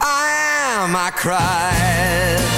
I am, I cried.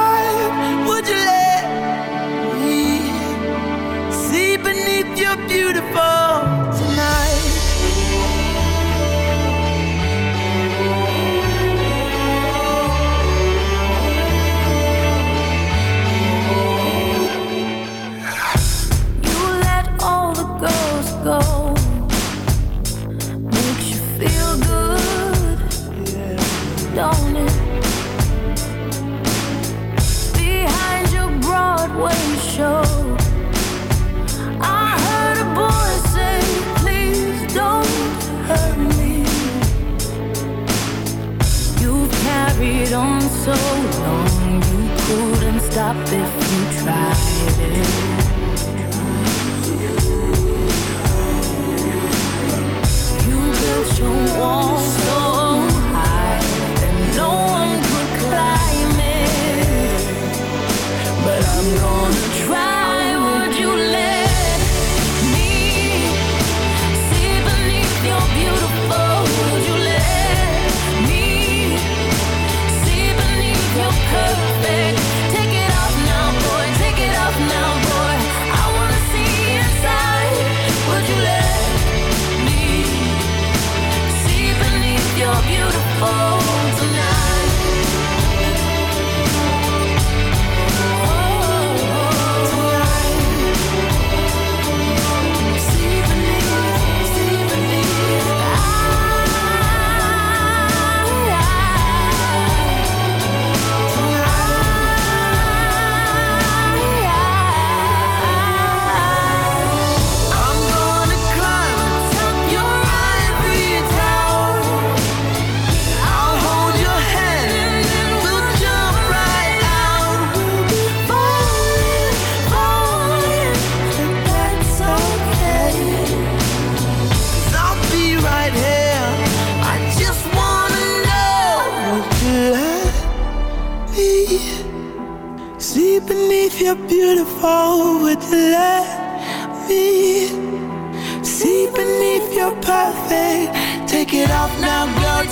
Beautiful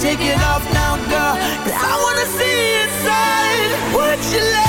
take it off now, girl. Cause I wanna see inside. Would you let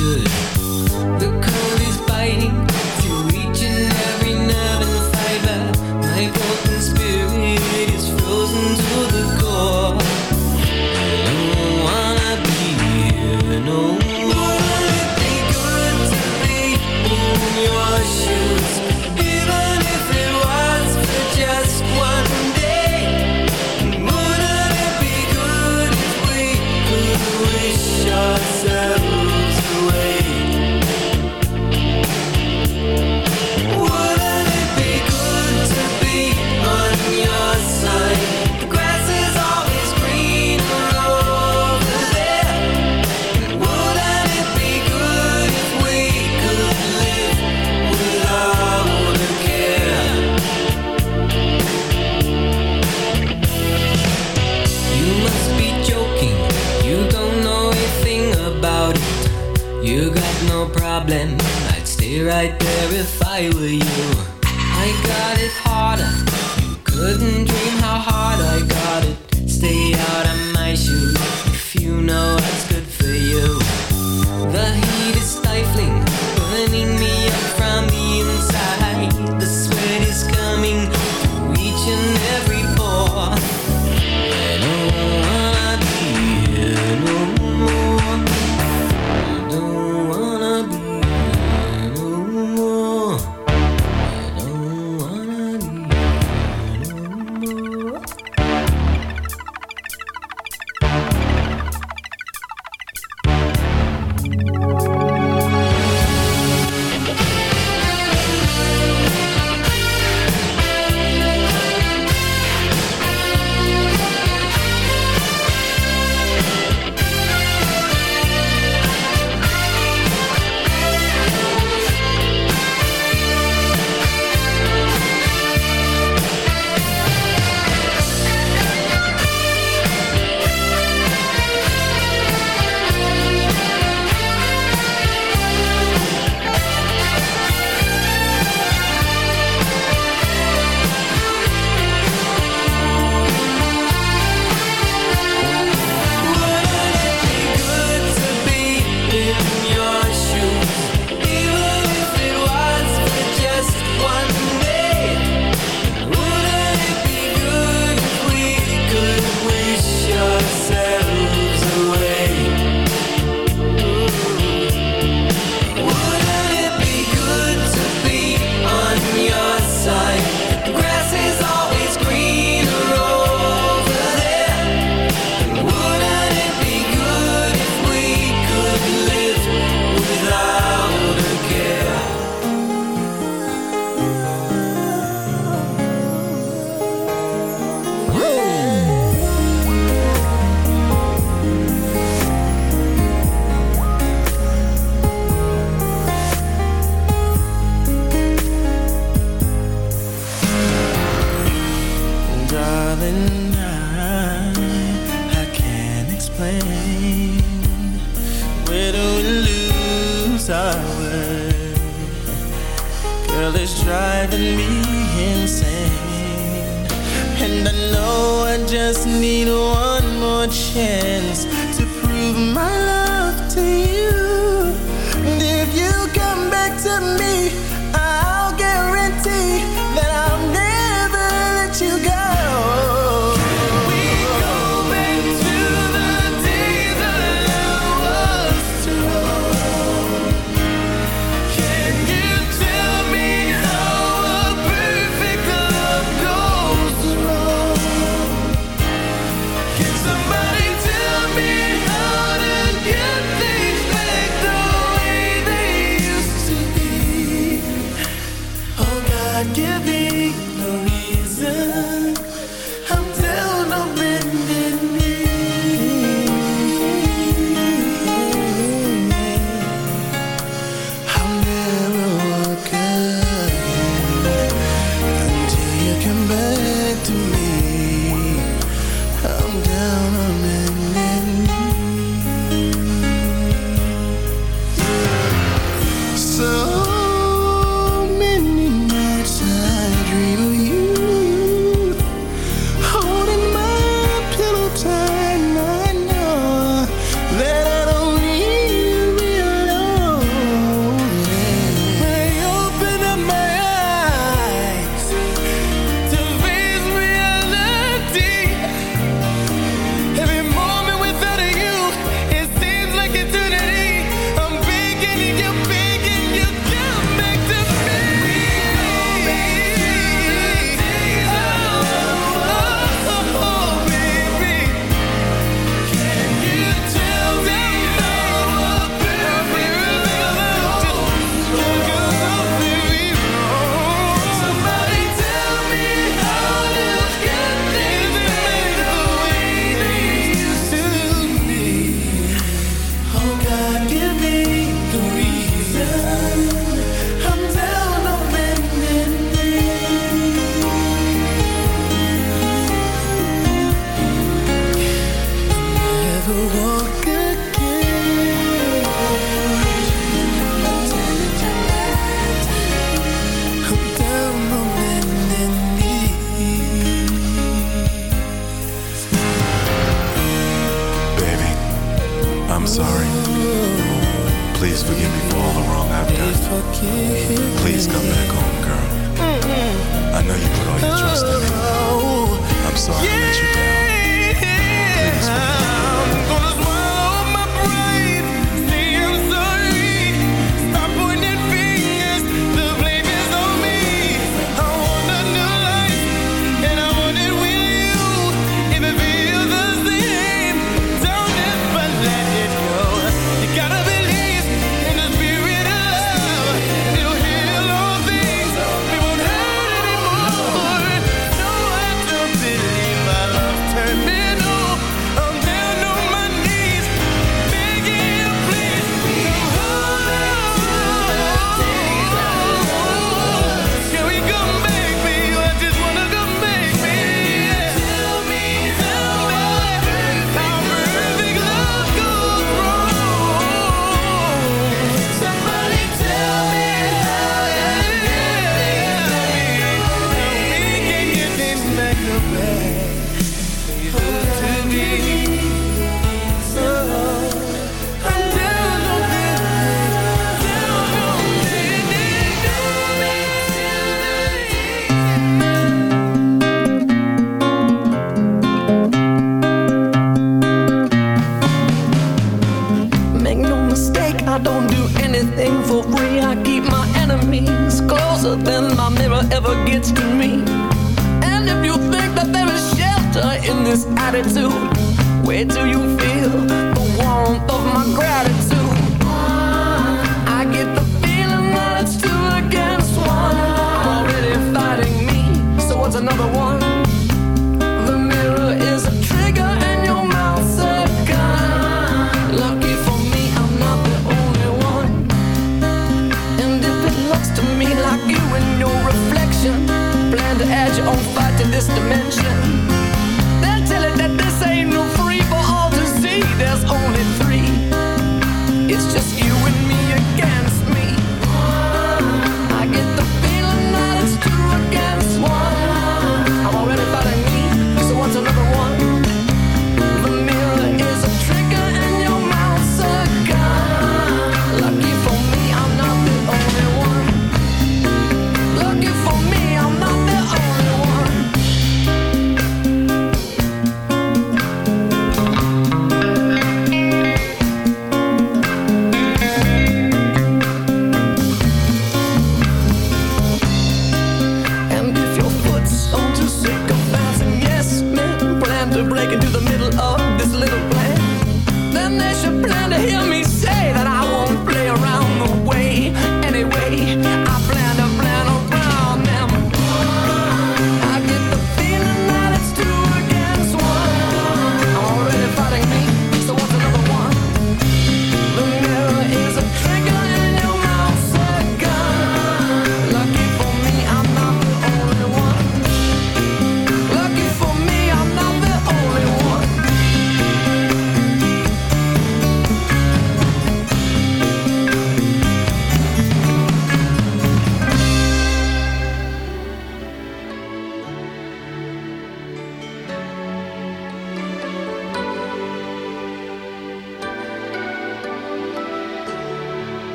should.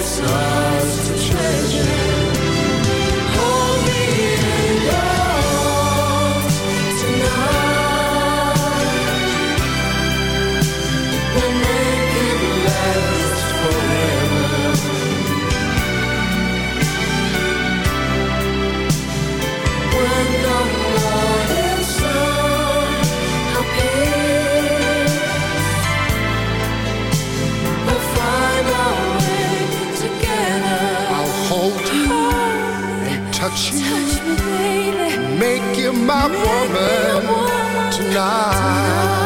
Moment's my woman tonight.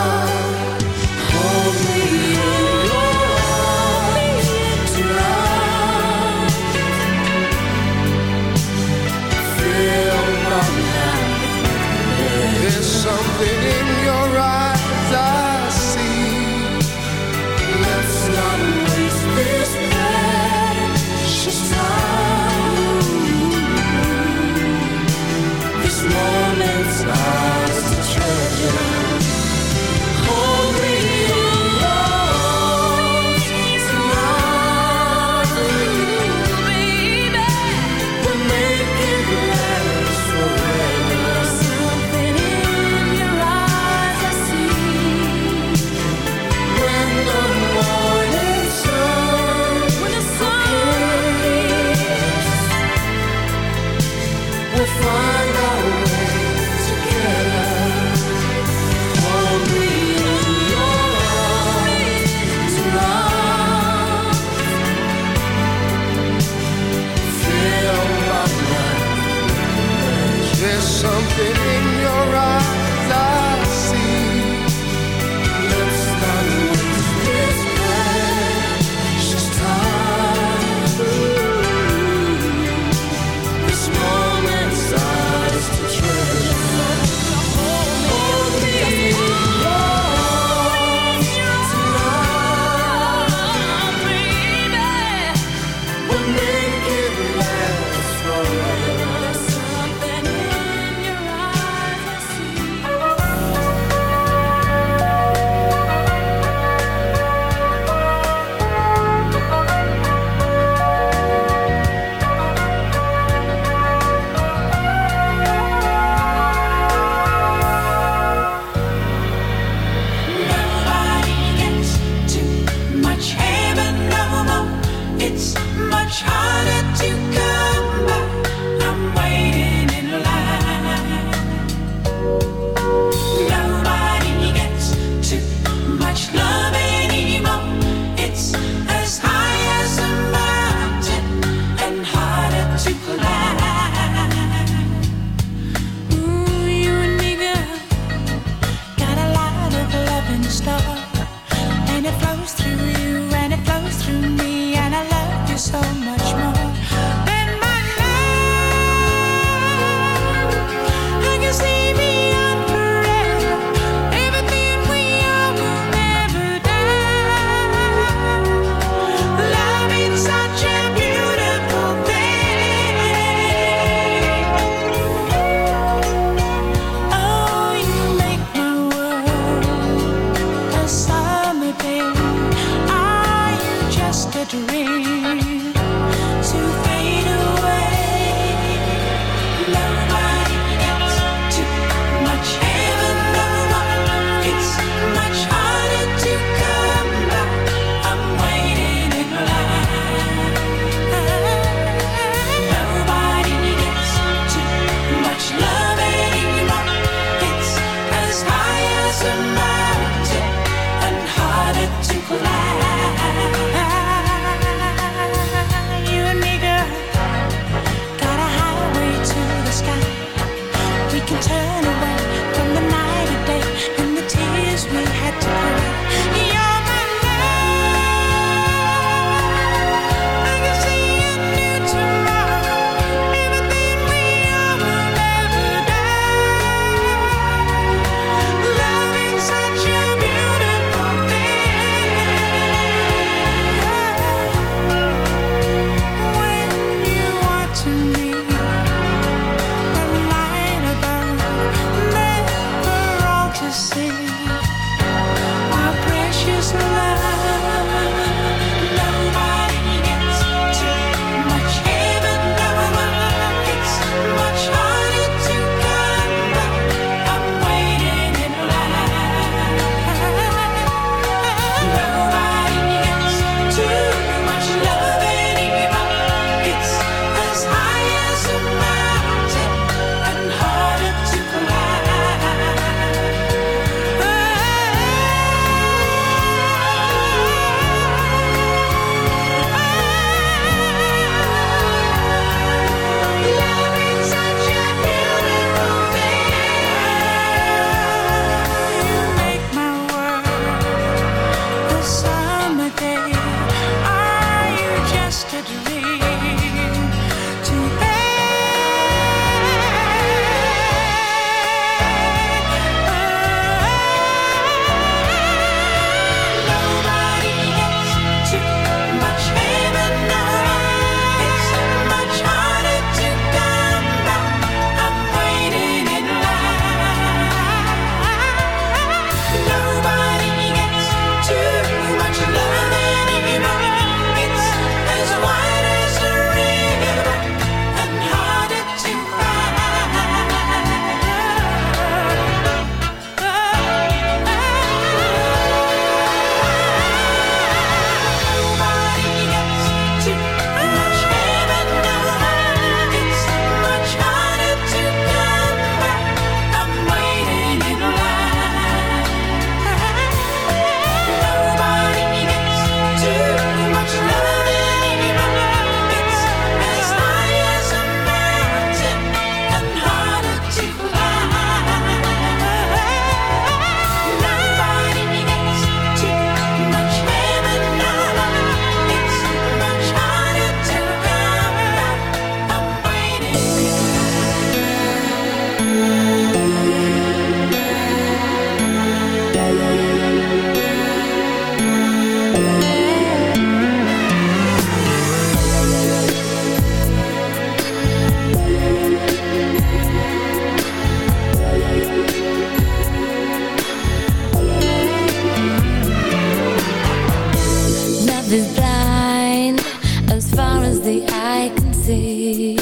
as far as the eye can see.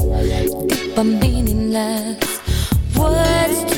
If I'm meaningless, words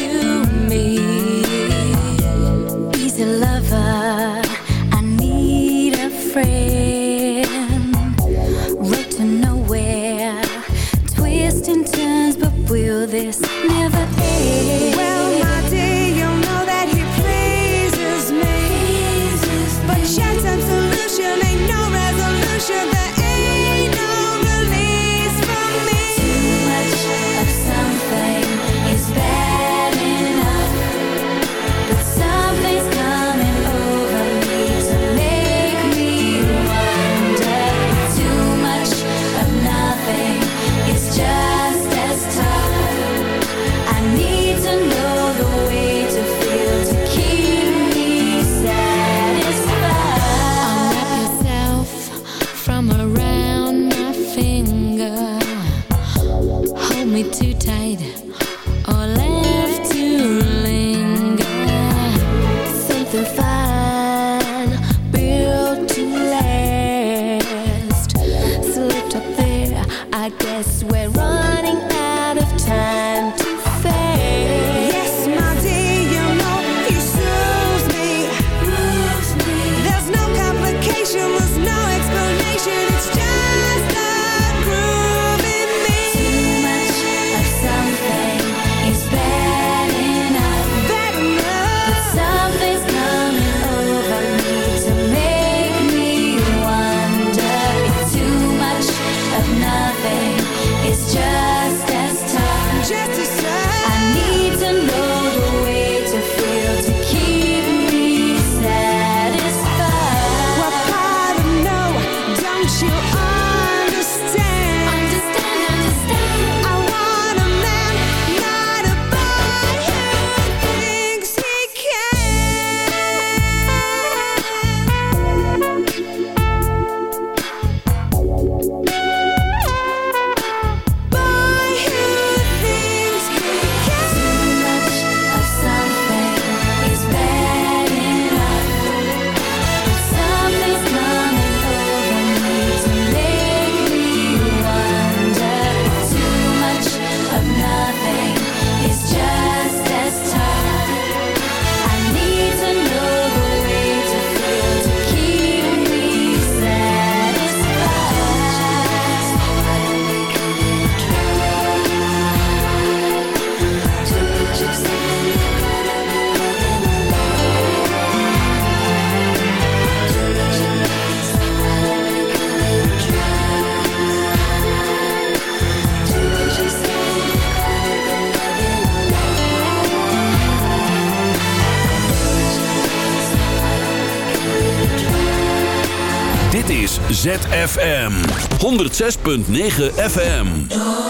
106.9 FM.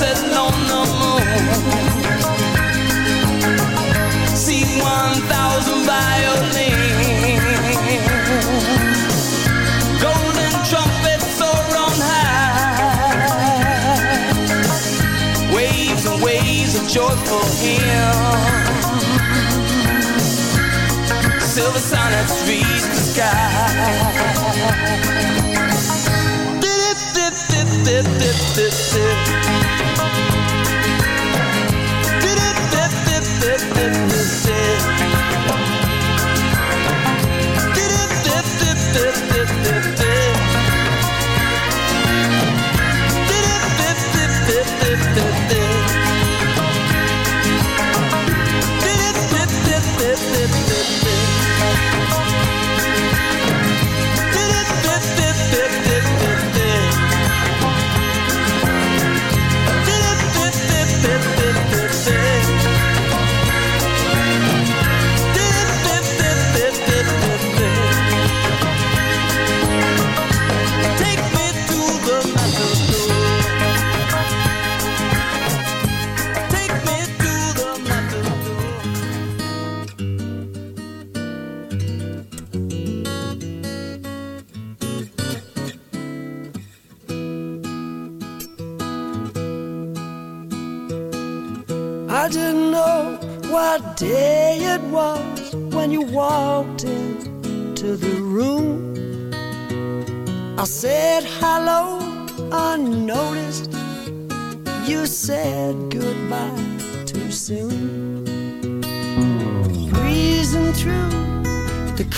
Barcelona moon. See one thousand violins. Golden trumpets soar on high. Waves and waves of joyful hymns silver sonnets reach the sky.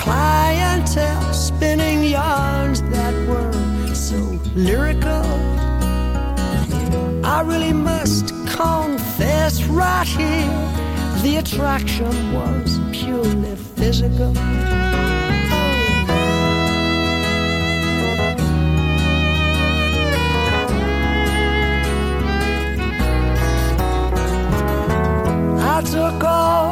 Clientele, spinning yarns that were so lyrical. I really must confess right here the attraction was purely physical. I took all those habits of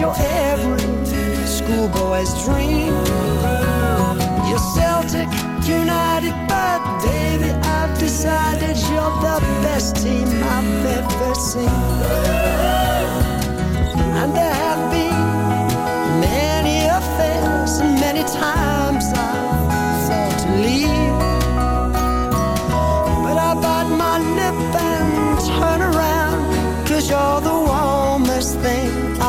your every schoolboy's dream. You're Celtic United, but baby, I've decided you're the best team I've ever seen. And there have been many affairs, and many times I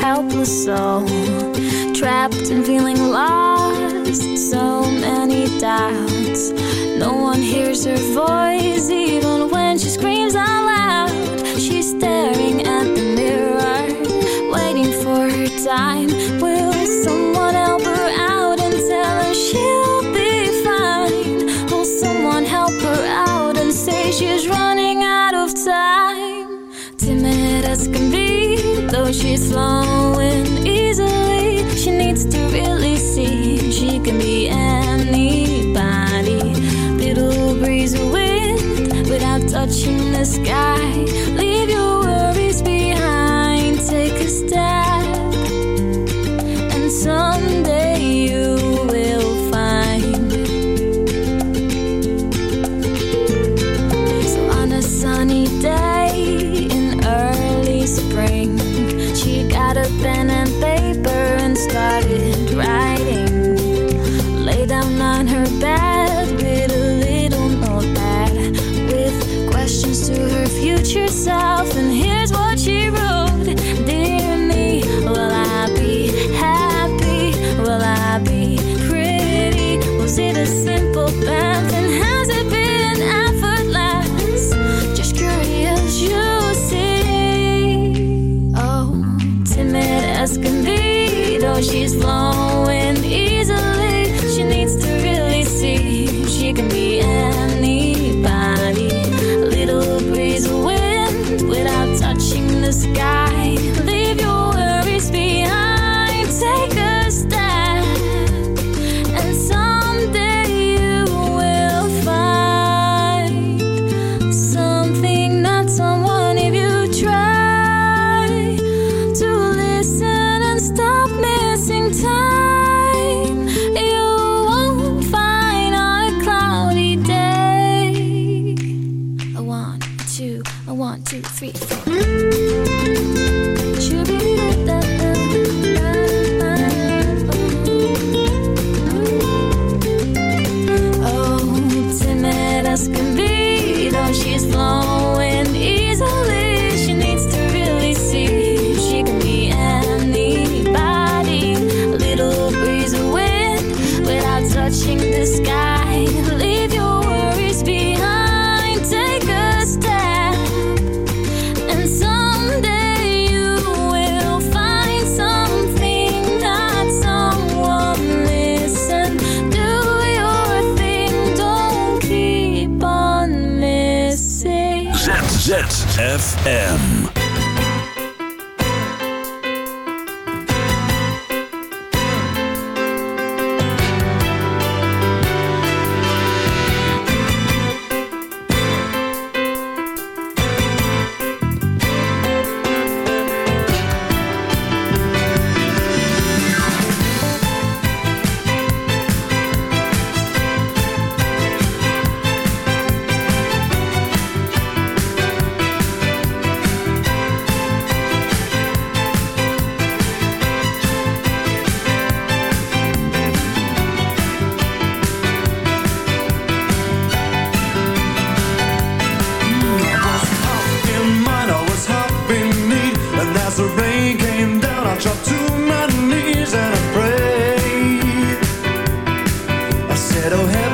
helpless soul, trapped and feeling lost. So many doubts, no one hears her voice. sky. oh Meadowhead.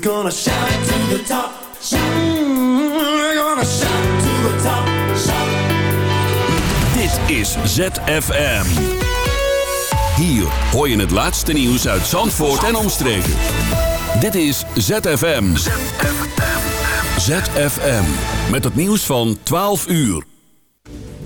gonna shout to the top. Mm, we're gonna shout to the top. Dit is ZFM. Hier hoor je het laatste nieuws uit Zandvoort en omstreken. Dit is ZFM. ZFM. Met het nieuws van 12 uur.